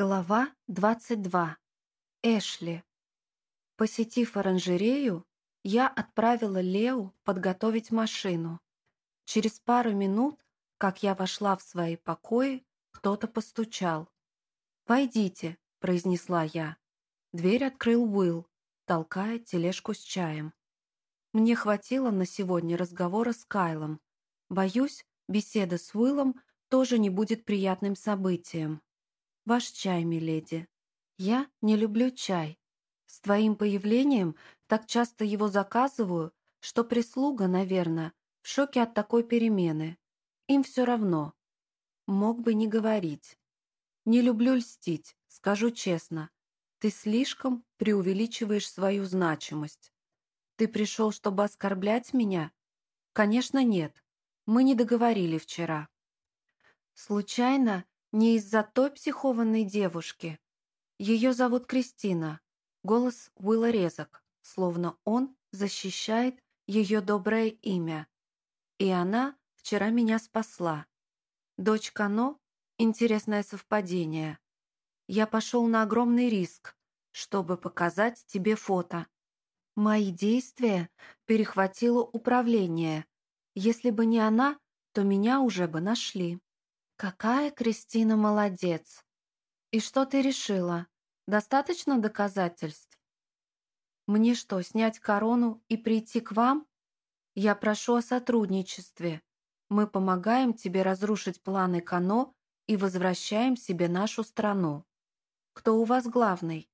Глава 22. Эшли. Посетив оранжерею, я отправила Лео подготовить машину. Через пару минут, как я вошла в свои покои, кто-то постучал. «Войдите», — произнесла я. Дверь открыл Уилл, толкая тележку с чаем. Мне хватило на сегодня разговора с Кайлом. Боюсь, беседа с Уиллом тоже не будет приятным событием. «Ваш чай, миледи». «Я не люблю чай. С твоим появлением так часто его заказываю, что прислуга, наверное, в шоке от такой перемены. Им все равно. Мог бы не говорить. Не люблю льстить, скажу честно. Ты слишком преувеличиваешь свою значимость. Ты пришел, чтобы оскорблять меня? Конечно, нет. Мы не договорили вчера. Случайно не из-за той психованной девушки. Ее зовут Кристина. Голос Уилла резок, словно он защищает ее доброе имя. И она вчера меня спасла. Дочь Кано — интересное совпадение. Я пошел на огромный риск, чтобы показать тебе фото. Мои действия перехватило управление. Если бы не она, то меня уже бы нашли. «Какая Кристина молодец! И что ты решила? Достаточно доказательств? Мне что, снять корону и прийти к вам? Я прошу о сотрудничестве. Мы помогаем тебе разрушить планы Кано и возвращаем себе нашу страну. Кто у вас главный?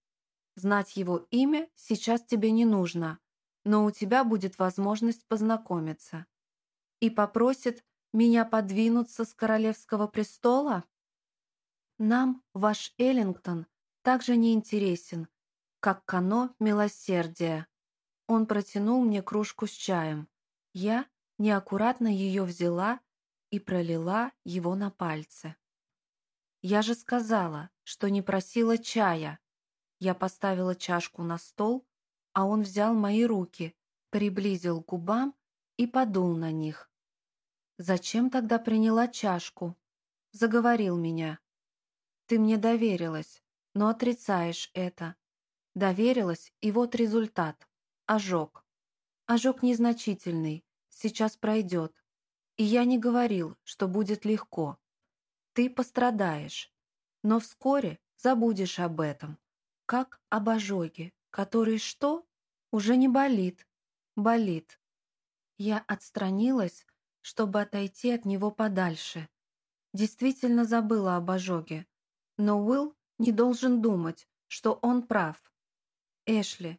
Знать его имя сейчас тебе не нужно, но у тебя будет возможность познакомиться. И попросит меня подвинуться с королевского престола? Нам ваш Эллингтон также не интересен, как Кано милосердия. Он протянул мне кружку с чаем. Я неаккуратно ее взяла и пролила его на пальцы. Я же сказала, что не просила чая. Я поставила чашку на стол, а он взял мои руки, приблизил к губам и подул на них. Зачем тогда приняла чашку? Заговорил меня. Ты мне доверилась, но отрицаешь это. Доверилась, и вот результат. Ожог. Ожог незначительный, сейчас пройдет. И я не говорил, что будет легко. Ты пострадаешь, но вскоре забудешь об этом, как об ожоге, который что? Уже не болит. Болит. Я отстранилась, чтобы отойти от него подальше. Действительно забыла об ожоге. Но Уилл не должен думать, что он прав. Эшли.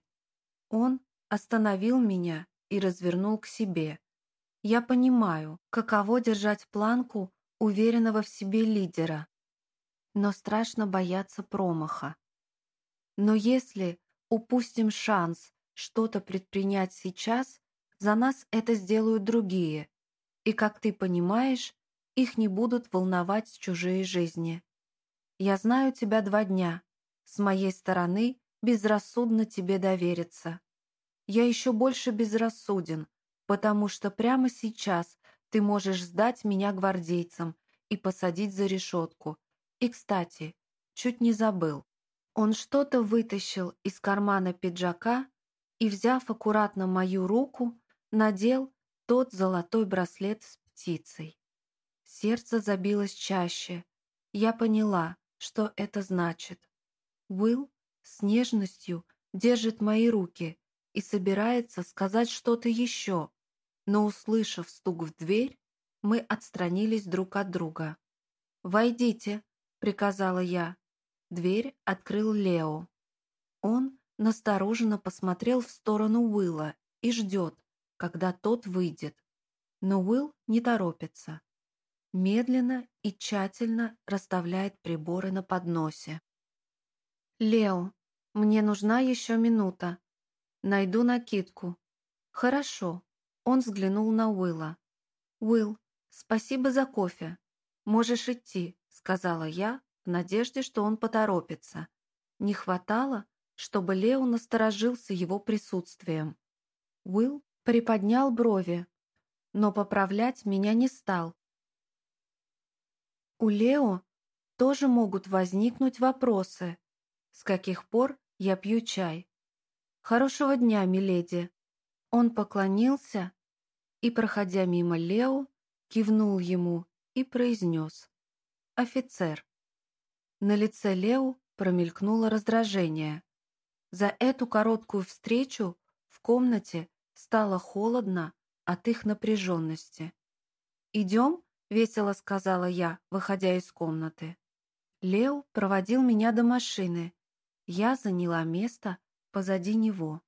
Он остановил меня и развернул к себе. Я понимаю, каково держать планку уверенного в себе лидера. Но страшно бояться промаха. Но если упустим шанс что-то предпринять сейчас, за нас это сделают другие, и, как ты понимаешь, их не будут волновать чужие жизни. Я знаю тебя два дня. С моей стороны безрассудно тебе довериться. Я еще больше безрассуден, потому что прямо сейчас ты можешь сдать меня гвардейцам и посадить за решетку. И, кстати, чуть не забыл. Он что-то вытащил из кармана пиджака и, взяв аккуратно мою руку, надел тот золотой браслет с птицей. Сердце забилось чаще. Я поняла, что это значит. Уилл с нежностью держит мои руки и собирается сказать что-то еще, но, услышав стук в дверь, мы отстранились друг от друга. «Войдите», — приказала я. Дверь открыл Лео. Он настороженно посмотрел в сторону Уилла и ждет, когда тот выйдет. Но Уилл не торопится. Медленно и тщательно расставляет приборы на подносе. «Лео, мне нужна еще минута. Найду накидку». «Хорошо». Он взглянул на Уилла. «Уилл, спасибо за кофе. Можешь идти», — сказала я, в надежде, что он поторопится. Не хватало, чтобы Лео насторожился его присутствием. Уилл приподнял брови, но поправлять меня не стал. У Лео тоже могут возникнуть вопросы, с каких пор я пью чай. «Хорошего дня, миледи!» Он поклонился и, проходя мимо Лео, кивнул ему и произнес «Офицер». На лице Лео промелькнуло раздражение. За эту короткую встречу в комнате стало холодно от их напряженности. «Идем?» — весело сказала я, выходя из комнаты. Лео проводил меня до машины. Я заняла место позади него.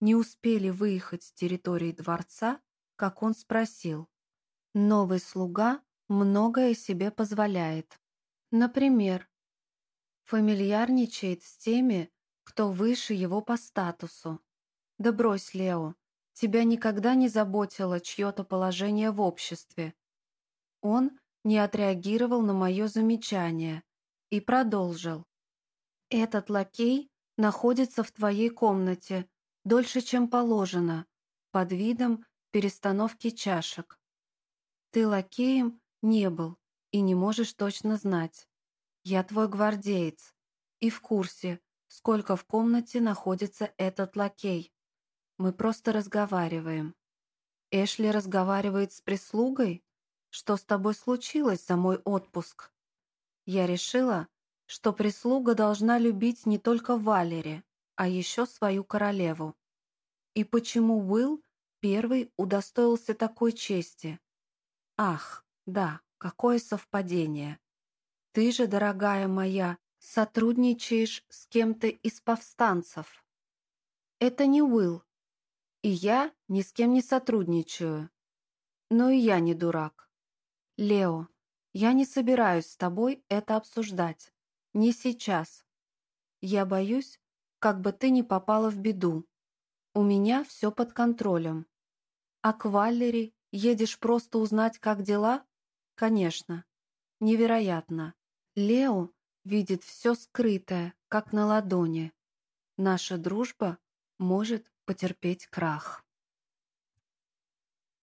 Не успели выехать с территории дворца, как он спросил. Новый слуга многое себе позволяет. Например, фамильярничает с теми, кто выше его по статусу. Да брось, Лео, тебя никогда не заботило чье-то положение в обществе. Он не отреагировал на мое замечание и продолжил. «Этот лакей находится в твоей комнате дольше, чем положено, под видом перестановки чашек. Ты лакеем не был и не можешь точно знать. Я твой гвардеец и в курсе, сколько в комнате находится этот лакей. Мы просто разговариваем. Эшли разговаривает с прислугой? Что с тобой случилось за мой отпуск? Я решила, что прислуга должна любить не только Валери, а еще свою королеву. И почему Уилл первый удостоился такой чести? Ах, да, какое совпадение. Ты же, дорогая моя, сотрудничаешь с кем-то из повстанцев. Это не Уилл, и я ни с кем не сотрудничаю. Но и я не дурак. Лео, я не собираюсь с тобой это обсуждать. Не сейчас. Я боюсь, как бы ты не попала в беду. У меня все под контролем. А к Валери едешь просто узнать, как дела? Конечно. Невероятно. Лео видит все скрытое, как на ладони. Наша дружба может потерпеть крах.